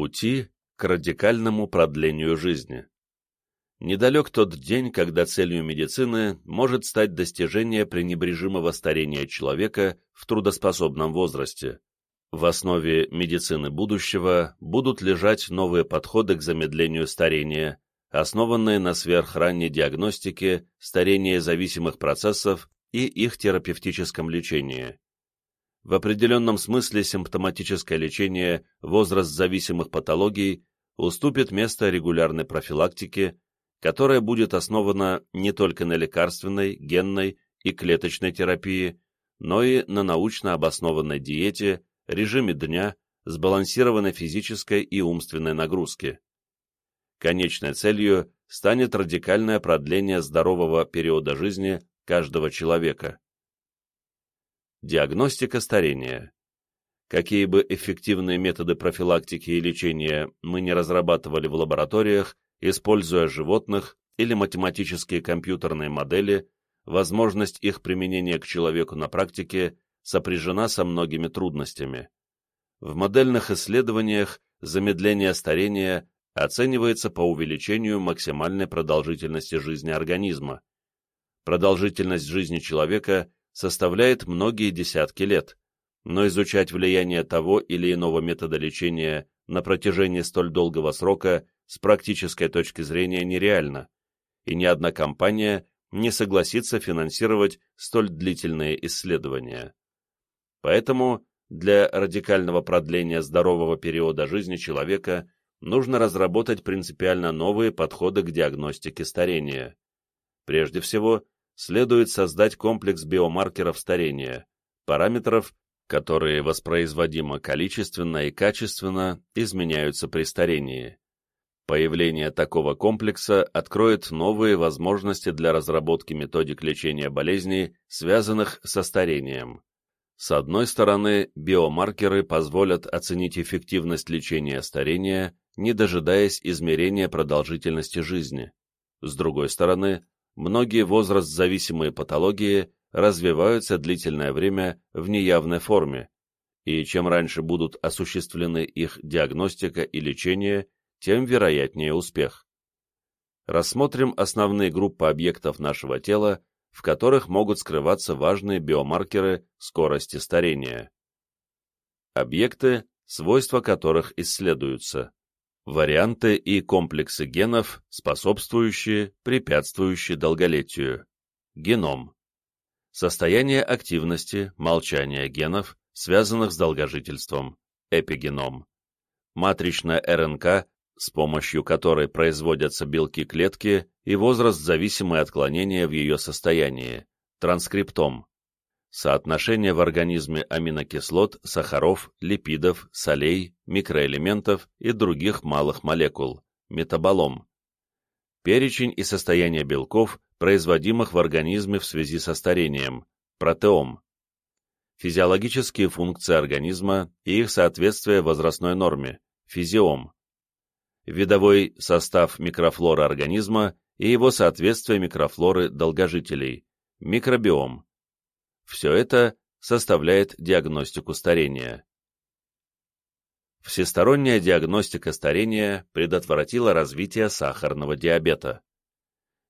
Пути к радикальному продлению жизни. Недалек тот день, когда целью медицины может стать достижение пренебрежимого старения человека в трудоспособном возрасте. В основе медицины будущего будут лежать новые подходы к замедлению старения, основанные на сверхранней диагностике старения зависимых процессов и их терапевтическом лечении. В определенном смысле симптоматическое лечение возраст-зависимых патологий уступит место регулярной профилактике, которая будет основана не только на лекарственной, генной и клеточной терапии, но и на научно обоснованной диете, режиме дня, сбалансированной физической и умственной нагрузке. Конечной целью станет радикальное продление здорового периода жизни каждого человека. Диагностика старения. Какие бы эффективные методы профилактики и лечения мы не разрабатывали в лабораториях, используя животных или математические компьютерные модели, возможность их применения к человеку на практике сопряжена со многими трудностями. В модельных исследованиях замедление старения оценивается по увеличению максимальной продолжительности жизни организма. Продолжительность жизни человека составляет многие десятки лет, но изучать влияние того или иного метода лечения на протяжении столь долгого срока с практической точки зрения нереально, и ни одна компания не согласится финансировать столь длительные исследования. Поэтому для радикального продления здорового периода жизни человека нужно разработать принципиально новые подходы к диагностике старения. Прежде всего, следует создать комплекс биомаркеров старения, параметров, которые воспроизводимо количественно и качественно изменяются при старении. Появление такого комплекса откроет новые возможности для разработки методик лечения болезней, связанных со старением. С одной стороны, биомаркеры позволят оценить эффективность лечения старения, не дожидаясь измерения продолжительности жизни. С другой стороны, многие возраст-зависимые патологии развиваются длительное время в неявной форме, и чем раньше будут осуществлены их диагностика и лечение, тем вероятнее успех. Рассмотрим основные группы объектов нашего тела, в которых могут скрываться важные биомаркеры скорости старения. Объекты, свойства которых исследуются варианты и комплексы генов, способствующие, препятствующие долголетию. Геном. Состояние активности, молчания генов, связанных с долгожительством. Эпигеном. Матричная РНК, с помощью которой производятся белки клетки и возраст-зависимые отклонения в ее состоянии. Транскриптом соотношение в организме аминокислот, сахаров, липидов, солей, микроэлементов и других малых молекул, метаболом, перечень и состояние белков, производимых в организме в связи со старением, протеом, физиологические функции организма и их соответствие возрастной норме, физиом, видовой состав микрофлоры организма и его соответствие микрофлоры долгожителей, микробиом, все это составляет диагностику старения. Всесторонняя диагностика старения предотвратила развитие сахарного диабета.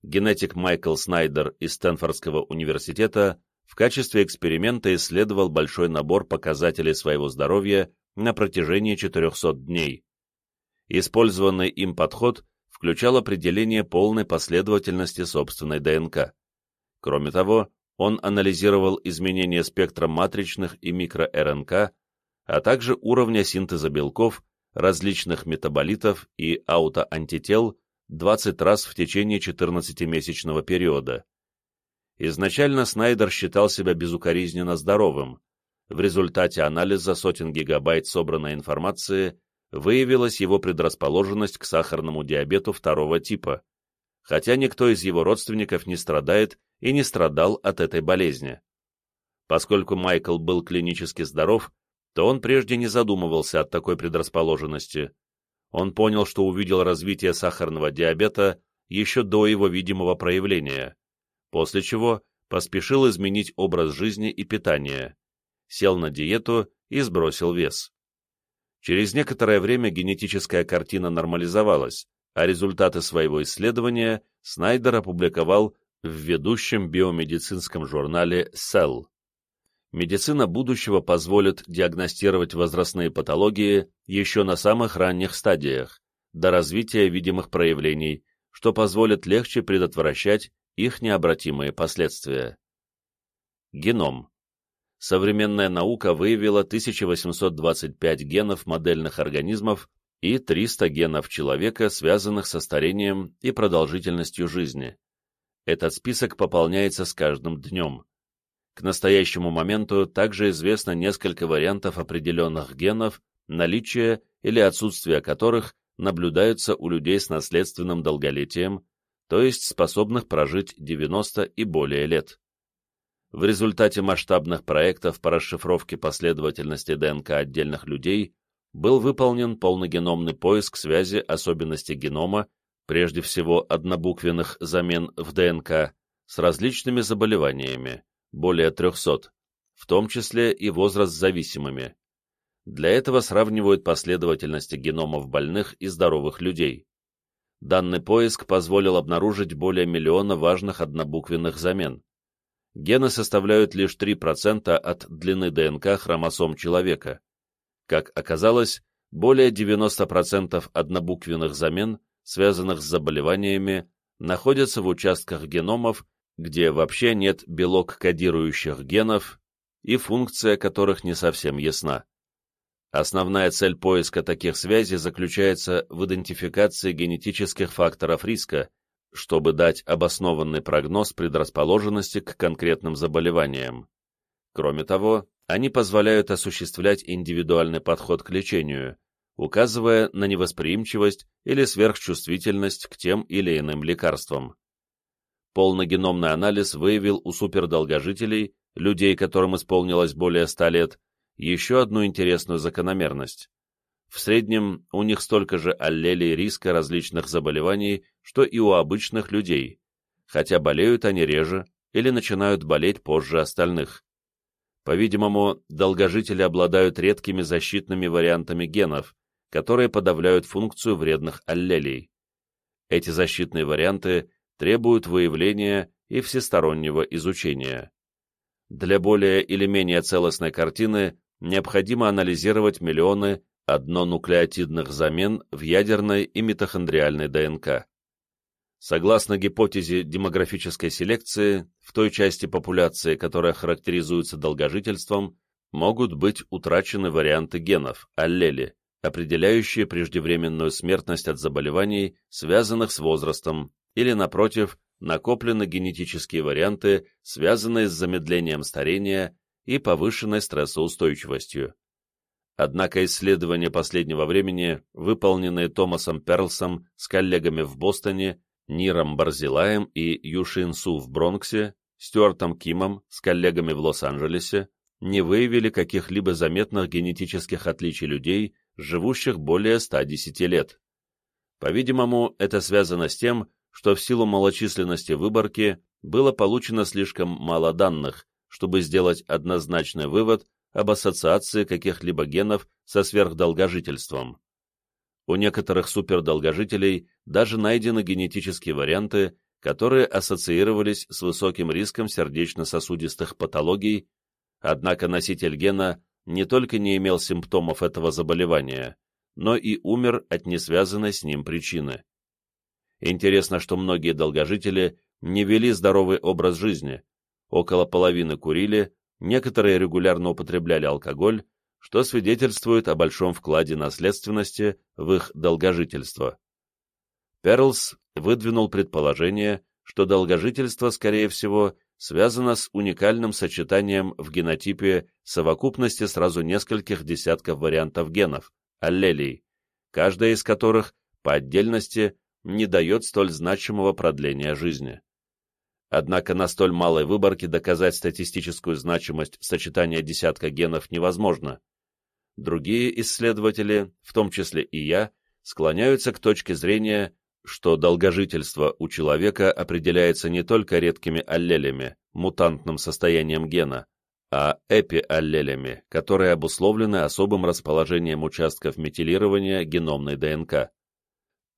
Генетик Майкл Снайдер из Стэнфордского университета в качестве эксперимента исследовал большой набор показателей своего здоровья на протяжении 400 дней. Использованный им подход включал определение полной последовательности собственной ДНК. Кроме того, он анализировал изменения спектра матричных и микро-РНК, а также уровня синтеза белков, различных метаболитов и аутоантител 20 раз в течение 14-месячного периода. Изначально Снайдер считал себя безукоризненно здоровым. В результате анализа сотен гигабайт собранной информации выявилась его предрасположенность к сахарному диабету второго типа, хотя никто из его родственников не страдает и не страдал от этой болезни. Поскольку Майкл был клинически здоров, то он прежде не задумывался от такой предрасположенности. Он понял, что увидел развитие сахарного диабета еще до его видимого проявления, после чего поспешил изменить образ жизни и питания, сел на диету и сбросил вес. Через некоторое время генетическая картина нормализовалась, а результаты своего исследования Снайдер опубликовал в ведущем биомедицинском журнале Cell. Медицина будущего позволит диагностировать возрастные патологии еще на самых ранних стадиях, до развития видимых проявлений, что позволит легче предотвращать их необратимые последствия. Геном. Современная наука выявила 1825 генов модельных организмов и 300 генов человека, связанных со старением и продолжительностью жизни. Этот список пополняется с каждым днем. К настоящему моменту также известно несколько вариантов определенных генов, наличие или отсутствие которых наблюдаются у людей с наследственным долголетием, то есть способных прожить 90 и более лет. В результате масштабных проектов по расшифровке последовательности ДНК отдельных людей был выполнен полногеномный поиск связи особенностей генома, прежде всего однобуквенных замен в ДНК, с различными заболеваниями, более 300, в том числе и возраст-зависимыми. Для этого сравнивают последовательности геномов больных и здоровых людей. Данный поиск позволил обнаружить более миллиона важных однобуквенных замен. Гены составляют лишь 3% от длины ДНК хромосом человека. Как оказалось, более 90% однобуквенных замен, связанных с заболеваниями, находятся в участках геномов, где вообще нет белок-кодирующих генов и функция которых не совсем ясна. Основная цель поиска таких связей заключается в идентификации генетических факторов риска, чтобы дать обоснованный прогноз предрасположенности к конкретным заболеваниям. Кроме того, они позволяют осуществлять индивидуальный подход к лечению, указывая на невосприимчивость или сверхчувствительность к тем или иным лекарствам. Полногеномный анализ выявил у супердолгожителей, людей, которым исполнилось более 100 лет, еще одну интересную закономерность. В среднем у них столько же аллелей риска различных заболеваний, что и у обычных людей, хотя болеют они реже или начинают болеть позже остальных. По-видимому, долгожители обладают редкими защитными вариантами генов, которые подавляют функцию вредных аллелей. Эти защитные варианты требуют выявления и всестороннего изучения. Для более или менее целостной картины необходимо анализировать миллионы однонуклеотидных замен в ядерной и митохондриальной ДНК. Согласно гипотезе демографической селекции, в той части популяции, которая характеризуется долгожительством, могут быть утрачены варианты генов, аллели, определяющие преждевременную смертность от заболеваний, связанных с возрастом, или, напротив, накоплены генетические варианты, связанные с замедлением старения и повышенной стрессоустойчивостью. Однако исследования последнего времени, выполненные Томасом Перлсом с коллегами в Бостоне, Ниром Барзилаем и Юшин Су в Бронксе, Стюартом Кимом с коллегами в Лос-Анджелесе, не выявили каких-либо заметных генетических отличий людей, живущих более 110 лет. По-видимому, это связано с тем, что в силу малочисленности выборки было получено слишком мало данных, чтобы сделать однозначный вывод об ассоциации каких-либо генов со сверхдолгожительством. У некоторых супердолгожителей даже найдены генетические варианты, которые ассоциировались с высоким риском сердечно-сосудистых патологий, однако носитель гена не только не имел симптомов этого заболевания, но и умер от несвязанной с ним причины. Интересно, что многие долгожители не вели здоровый образ жизни, около половины курили, некоторые регулярно употребляли алкоголь, что свидетельствует о большом вкладе наследственности в их долгожительство. Перлс выдвинул предположение, что долгожительство, скорее всего, связано с уникальным сочетанием в генотипе совокупности сразу нескольких десятков вариантов генов, аллелей, каждая из которых по отдельности не дает столь значимого продления жизни. Однако на столь малой выборке доказать статистическую значимость сочетания десятка генов невозможно. Другие исследователи, в том числе и я, склоняются к точке зрения, что долгожительство у человека определяется не только редкими аллелями, мутантным состоянием гена, а эпиаллелями, которые обусловлены особым расположением участков метилирования геномной ДНК.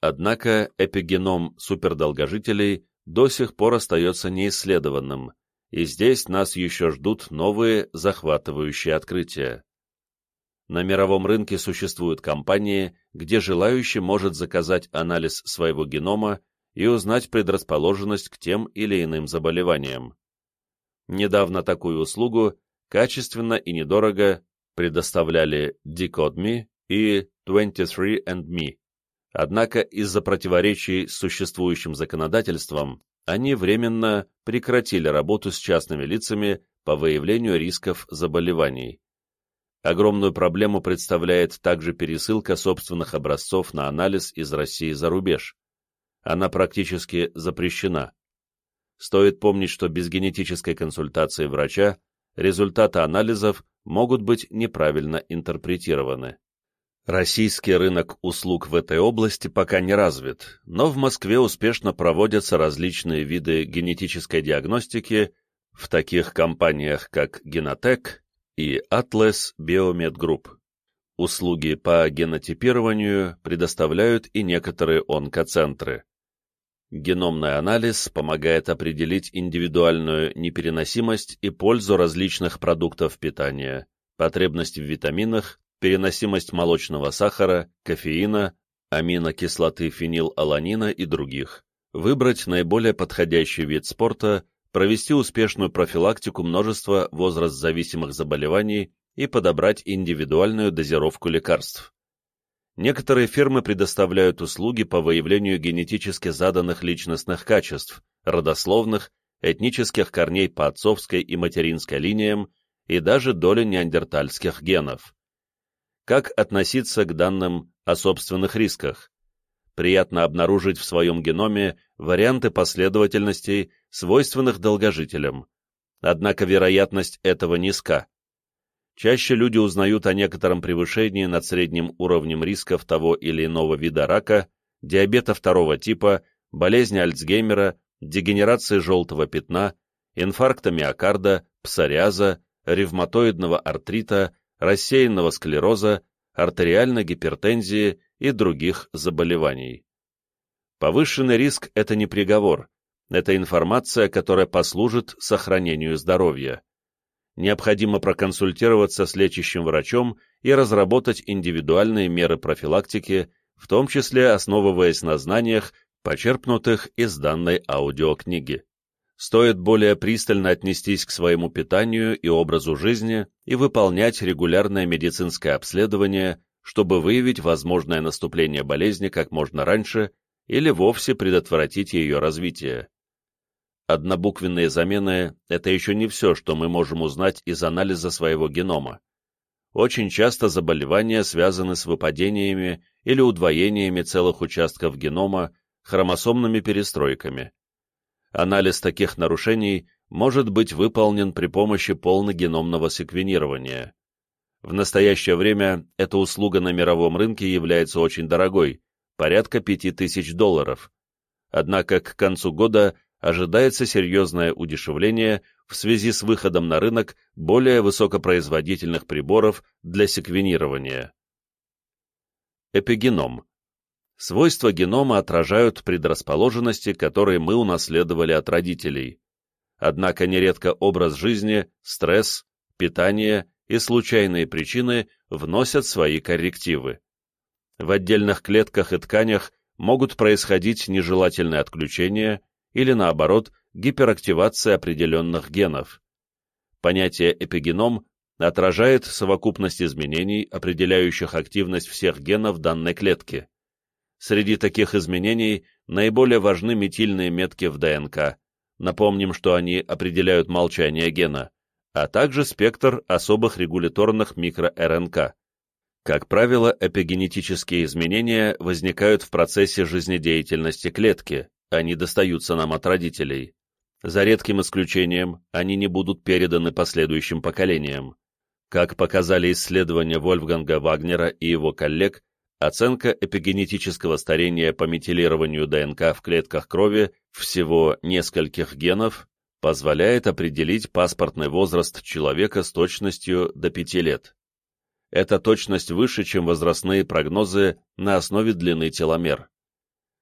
Однако эпигеном супердолгожителей до сих пор остается неисследованным, и здесь нас еще ждут новые захватывающие открытия. На мировом рынке существуют компании, где желающий может заказать анализ своего генома и узнать предрасположенность к тем или иным заболеваниям. Недавно такую услугу качественно и недорого предоставляли Decode.me и 23andMe. Однако из-за противоречий с существующим законодательством они временно прекратили работу с частными лицами по выявлению рисков заболеваний. Огромную проблему представляет также пересылка собственных образцов на анализ из России за рубеж. Она практически запрещена. Стоит помнить, что без генетической консультации врача результаты анализов могут быть неправильно интерпретированы. Российский рынок услуг в этой области пока не развит, но в Москве успешно проводятся различные виды генетической диагностики в таких компаниях, как Генотек и Atlas Biomed Group. Услуги по генотипированию предоставляют и некоторые онкоцентры. Геномный анализ помогает определить индивидуальную непереносимость и пользу различных продуктов питания, потребность в витаминах, переносимость молочного сахара, кофеина, аминокислоты фенилаланина и других, выбрать наиболее подходящий вид спорта, провести успешную профилактику множества возраст-зависимых заболеваний и подобрать индивидуальную дозировку лекарств. Некоторые фирмы предоставляют услуги по выявлению генетически заданных личностных качеств, родословных, этнических корней по отцовской и материнской линиям и даже доли неандертальских генов. Как относиться к данным о собственных рисках? Приятно обнаружить в своем геноме варианты последовательностей, свойственных долгожителям. Однако вероятность этого низка. Чаще люди узнают о некотором превышении над средним уровнем рисков того или иного вида рака, диабета второго типа, болезни Альцгеймера, дегенерации желтого пятна, инфаркта миокарда, псориаза, ревматоидного артрита, рассеянного склероза, артериальной гипертензии и других заболеваний. Повышенный риск – это не приговор, это информация, которая послужит сохранению здоровья необходимо проконсультироваться с лечащим врачом и разработать индивидуальные меры профилактики, в том числе основываясь на знаниях, почерпнутых из данной аудиокниги. Стоит более пристально отнестись к своему питанию и образу жизни и выполнять регулярное медицинское обследование, чтобы выявить возможное наступление болезни как можно раньше или вовсе предотвратить ее развитие. Однобуквенные замены – это еще не все, что мы можем узнать из анализа своего генома. Очень часто заболевания связаны с выпадениями или удвоениями целых участков генома, хромосомными перестройками. Анализ таких нарушений может быть выполнен при помощи полногеномного секвенирования. В настоящее время эта услуга на мировом рынке является очень дорогой, порядка 5000 долларов. Однако к концу года ожидается серьезное удешевление в связи с выходом на рынок более высокопроизводительных приборов для секвенирования. Эпигеном. Свойства генома отражают предрасположенности, которые мы унаследовали от родителей. Однако нередко образ жизни, стресс, питание и случайные причины вносят свои коррективы. В отдельных клетках и тканях могут происходить нежелательные отключения, или, наоборот, гиперактивация определенных генов. Понятие эпигеном отражает совокупность изменений, определяющих активность всех генов данной клетки. Среди таких изменений наиболее важны метильные метки в ДНК. Напомним, что они определяют молчание гена, а также спектр особых регуляторных микро-РНК. Как правило, эпигенетические изменения возникают в процессе жизнедеятельности клетки, они достаются нам от родителей. За редким исключением, они не будут переданы последующим поколениям. Как показали исследования Вольфганга Вагнера и его коллег, оценка эпигенетического старения по метилированию ДНК в клетках крови всего нескольких генов позволяет определить паспортный возраст человека с точностью до 5 лет. Эта точность выше, чем возрастные прогнозы на основе длины теломер.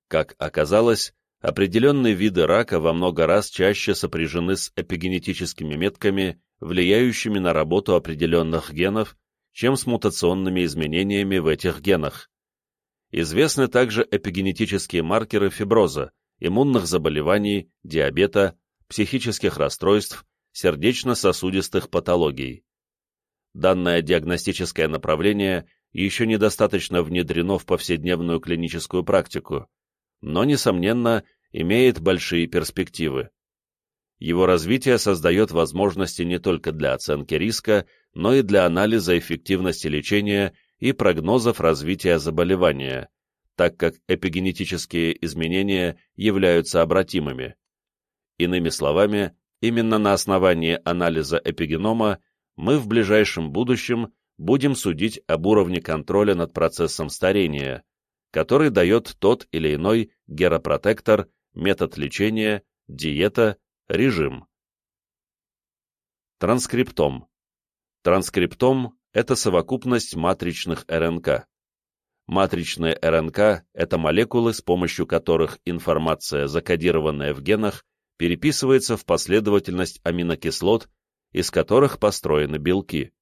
Как оказалось, определенные виды рака во много раз чаще сопряжены с эпигенетическими метками, влияющими на работу определенных генов, чем с мутационными изменениями в этих генах. Известны также эпигенетические маркеры фиброза, иммунных заболеваний, диабета, психических расстройств, сердечно-сосудистых патологий. Данное диагностическое направление еще недостаточно внедрено в повседневную клиническую практику, но, несомненно, имеет большие перспективы. Его развитие создает возможности не только для оценки риска, но и для анализа эффективности лечения и прогнозов развития заболевания, так как эпигенетические изменения являются обратимыми. Иными словами, именно на основании анализа эпигенома мы в ближайшем будущем будем судить об уровне контроля над процессом старения, который дает тот или иной геропротектор, метод лечения, диета, режим. Транскриптом. Транскриптом – это совокупность матричных РНК. Матричные РНК – это молекулы, с помощью которых информация, закодированная в генах, переписывается в последовательность аминокислот из которых построены белки.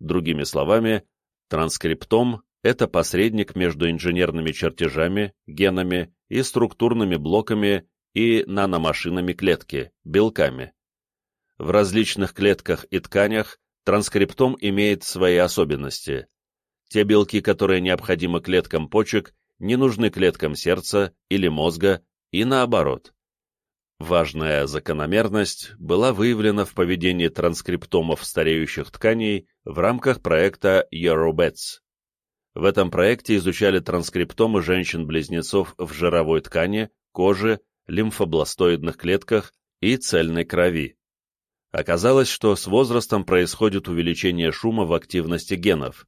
Другими словами, транскриптом — это посредник между инженерными чертежами, генами и структурными блоками и наномашинами клетки, белками. В различных клетках и тканях транскриптом имеет свои особенности. Те белки, которые необходимы клеткам почек, не нужны клеткам сердца или мозга, и наоборот. Важная закономерность была выявлена в поведении транскриптомов стареющих тканей в рамках проекта EuroBets. В этом проекте изучали транскриптомы женщин-близнецов в жировой ткани, коже, лимфобластоидных клетках и цельной крови. Оказалось, что с возрастом происходит увеличение шума в активности генов.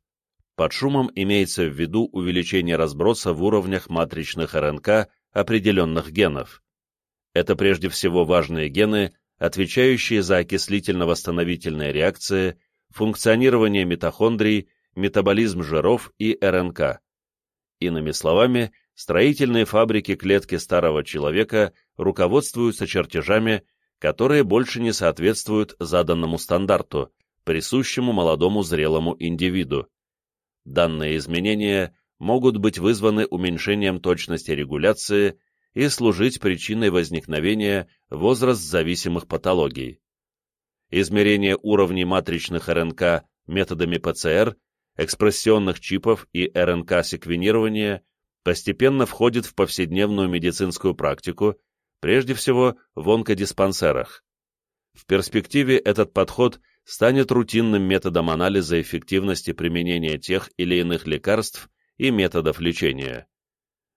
Под шумом имеется в виду увеличение разброса в уровнях матричных РНК определенных генов. Это прежде всего важные гены, отвечающие за окислительно-восстановительные реакции, функционирование митохондрий, метаболизм жиров и РНК. Иными словами, строительные фабрики клетки старого человека руководствуются чертежами, которые больше не соответствуют заданному стандарту, присущему молодому зрелому индивиду. Данные изменения могут быть вызваны уменьшением точности регуляции и служить причиной возникновения возраст-зависимых патологий. Измерение уровней матричных РНК методами ПЦР, экспрессионных чипов и РНК-секвенирования постепенно входит в повседневную медицинскую практику, прежде всего в онкодиспансерах. В перспективе этот подход станет рутинным методом анализа эффективности применения тех или иных лекарств и методов лечения.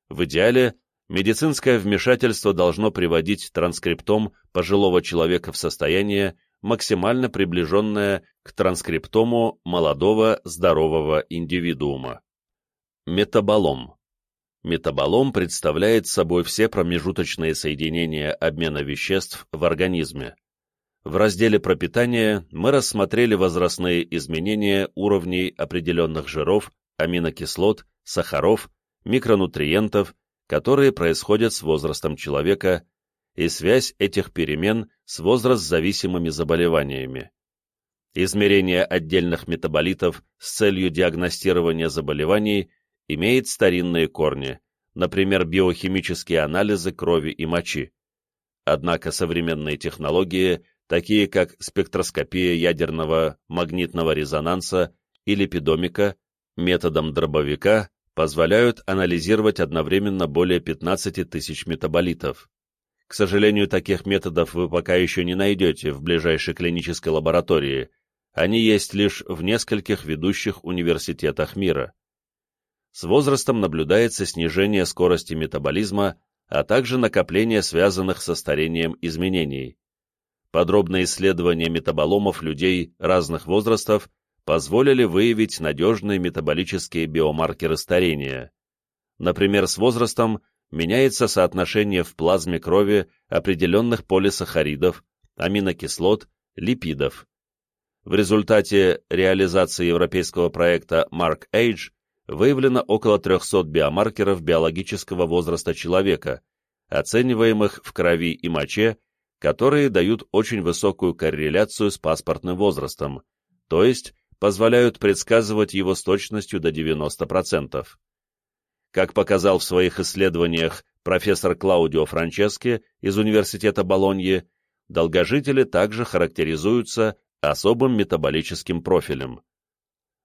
В идеале медицинское вмешательство должно приводить транскриптом пожилого человека в состояние, максимально приближенное к транскриптому молодого здорового индивидуума. Метаболом. Метаболом представляет собой все промежуточные соединения обмена веществ в организме. В разделе пропитания мы рассмотрели возрастные изменения уровней определенных жиров, аминокислот, сахаров, микронутриентов которые происходят с возрастом человека, и связь этих перемен с возраст-зависимыми заболеваниями. Измерение отдельных метаболитов с целью диагностирования заболеваний имеет старинные корни, например, биохимические анализы крови и мочи. Однако современные технологии, такие как спектроскопия ядерного магнитного резонанса и липидомика, методом дробовика позволяют анализировать одновременно более 15 тысяч метаболитов. К сожалению, таких методов вы пока еще не найдете в ближайшей клинической лаборатории, они есть лишь в нескольких ведущих университетах мира. С возрастом наблюдается снижение скорости метаболизма, а также накопление связанных со старением изменений. Подробные исследования метаболомов людей разных возрастов позволили выявить надежные метаболические биомаркеры старения. Например, с возрастом меняется соотношение в плазме крови определенных полисахаридов, аминокислот, липидов. В результате реализации европейского проекта Mark Age выявлено около 300 биомаркеров биологического возраста человека, оцениваемых в крови и моче, которые дают очень высокую корреляцию с паспортным возрастом, то есть позволяют предсказывать его с точностью до 90%. Как показал в своих исследованиях профессор Клаудио Франчески из Университета Болоньи, долгожители также характеризуются особым метаболическим профилем.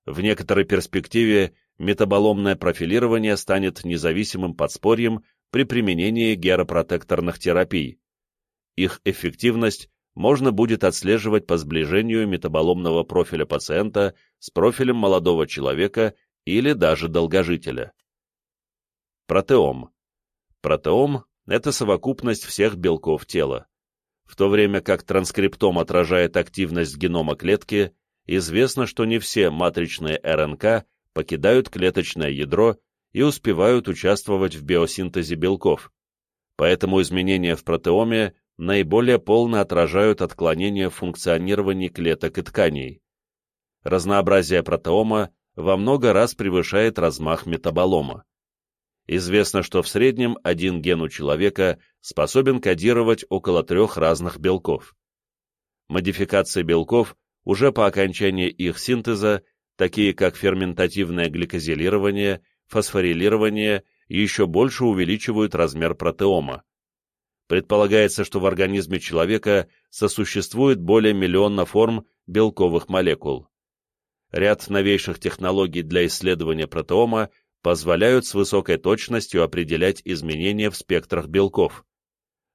В некоторой перспективе метаболомное профилирование станет независимым подспорьем при применении геропротекторных терапий. Их эффективность можно будет отслеживать по сближению метаболомного профиля пациента с профилем молодого человека или даже долгожителя. Протеом. Протеом – это совокупность всех белков тела. В то время как транскриптом отражает активность генома клетки, известно, что не все матричные РНК покидают клеточное ядро и успевают участвовать в биосинтезе белков. Поэтому изменения в протеоме наиболее полно отражают отклонения в функционировании клеток и тканей. Разнообразие протеома во много раз превышает размах метаболома. Известно, что в среднем один ген у человека способен кодировать около трех разных белков. Модификации белков уже по окончании их синтеза, такие как ферментативное гликозилирование, фосфорилирование, еще больше увеличивают размер протеома. Предполагается, что в организме человека сосуществует более миллиона форм белковых молекул. Ряд новейших технологий для исследования протеома позволяют с высокой точностью определять изменения в спектрах белков.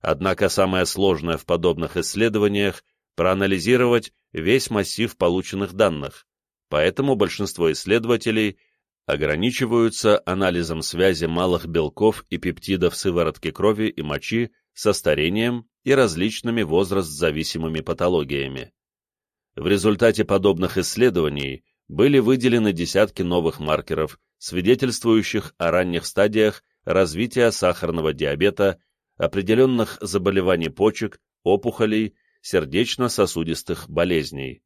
Однако самое сложное в подобных исследованиях – проанализировать весь массив полученных данных, поэтому большинство исследователей ограничиваются анализом связи малых белков и пептидов сыворотки крови и мочи со старением и различными возраст-зависимыми патологиями. В результате подобных исследований были выделены десятки новых маркеров, свидетельствующих о ранних стадиях развития сахарного диабета, определенных заболеваний почек, опухолей, сердечно-сосудистых болезней.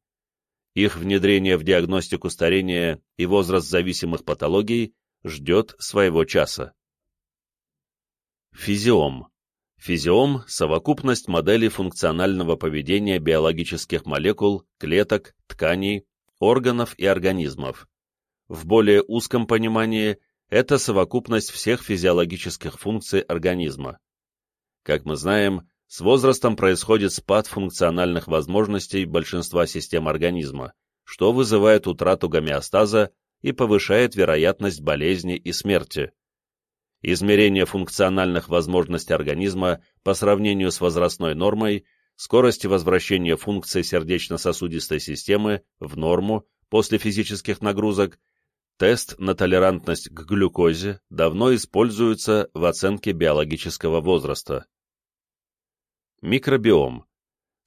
Их внедрение в диагностику старения и возраст зависимых патологий ждет своего часа. Физиом Физиом – совокупность моделей функционального поведения биологических молекул, клеток, тканей, органов и организмов. В более узком понимании это совокупность всех физиологических функций организма. Как мы знаем, с возрастом происходит спад функциональных возможностей большинства систем организма, что вызывает утрату гомеостаза и повышает вероятность болезни и смерти. Измерение функциональных возможностей организма по сравнению с возрастной нормой, скорости возвращения функций сердечно-сосудистой системы в норму после физических нагрузок, тест на толерантность к глюкозе давно используется в оценке биологического возраста. Микробиом.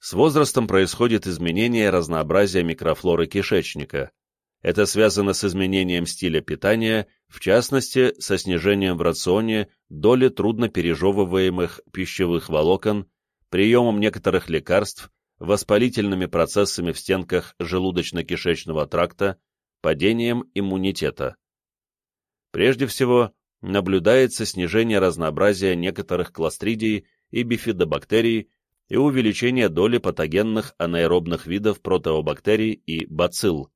С возрастом происходит изменение разнообразия микрофлоры кишечника, это связано с изменением стиля питания, в частности, со снижением в рационе доли труднопережевываемых пищевых волокон, приемом некоторых лекарств, воспалительными процессами в стенках желудочно-кишечного тракта, падением иммунитета. Прежде всего, наблюдается снижение разнообразия некоторых кластридий и бифидобактерий и увеличение доли патогенных анаэробных видов протеобактерий и бацилл.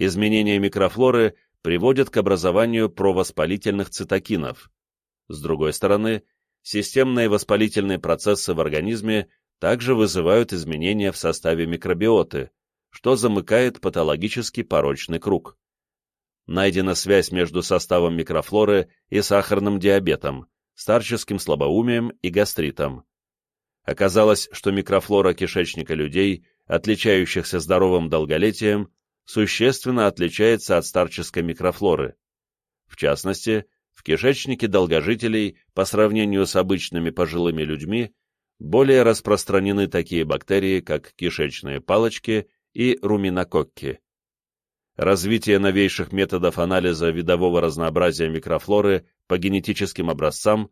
Изменения микрофлоры приводят к образованию провоспалительных цитокинов. С другой стороны, системные воспалительные процессы в организме также вызывают изменения в составе микробиоты, что замыкает патологический порочный круг. Найдена связь между составом микрофлоры и сахарным диабетом, старческим слабоумием и гастритом. Оказалось, что микрофлора кишечника людей, отличающихся здоровым долголетием, существенно отличается от старческой микрофлоры. В частности, в кишечнике долгожителей по сравнению с обычными пожилыми людьми более распространены такие бактерии, как кишечные палочки и руминококки. Развитие новейших методов анализа видового разнообразия микрофлоры по генетическим образцам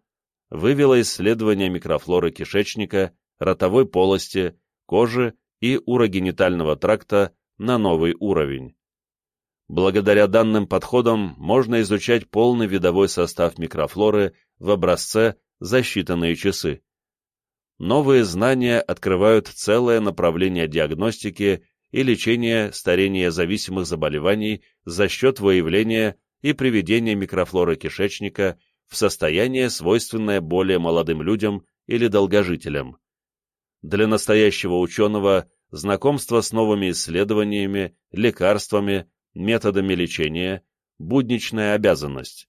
вывело исследование микрофлоры кишечника, ротовой полости, кожи и урогенитального тракта на новый уровень. Благодаря данным подходам можно изучать полный видовой состав микрофлоры в образце за считанные часы. Новые знания открывают целое направление диагностики и лечения старения зависимых заболеваний за счет выявления и приведения микрофлоры кишечника в состояние, свойственное более молодым людям или долгожителям. Для настоящего ученого знакомство с новыми исследованиями, лекарствами, методами лечения – будничная обязанность.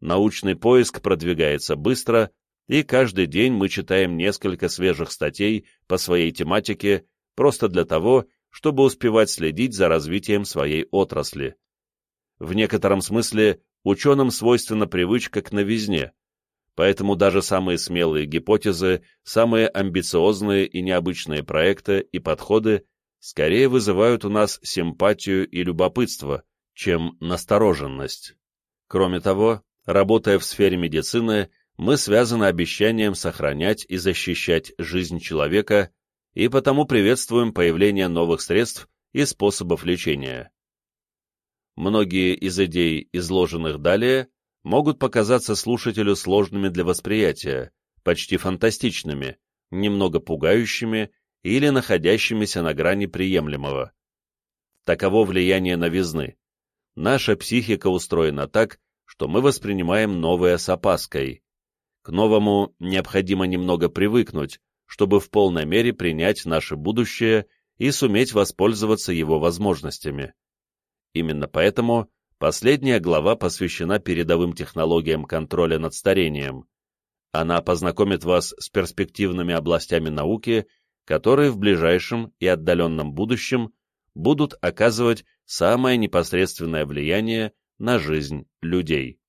Научный поиск продвигается быстро, и каждый день мы читаем несколько свежих статей по своей тематике просто для того, чтобы успевать следить за развитием своей отрасли. В некотором смысле ученым свойственна привычка к новизне, поэтому даже самые смелые гипотезы, самые амбициозные и необычные проекты и подходы скорее вызывают у нас симпатию и любопытство, чем настороженность. Кроме того, работая в сфере медицины, мы связаны обещанием сохранять и защищать жизнь человека, и потому приветствуем появление новых средств и способов лечения. Многие из идей, изложенных далее, могут показаться слушателю сложными для восприятия, почти фантастичными, немного пугающими или находящимися на грани приемлемого. Таково влияние новизны. Наша психика устроена так, что мы воспринимаем новое с опаской. К новому необходимо немного привыкнуть, чтобы в полной мере принять наше будущее и суметь воспользоваться его возможностями. Именно поэтому последняя глава посвящена передовым технологиям контроля над старением. Она познакомит вас с перспективными областями науки, которые в ближайшем и отдаленном будущем будут оказывать самое непосредственное влияние на жизнь людей.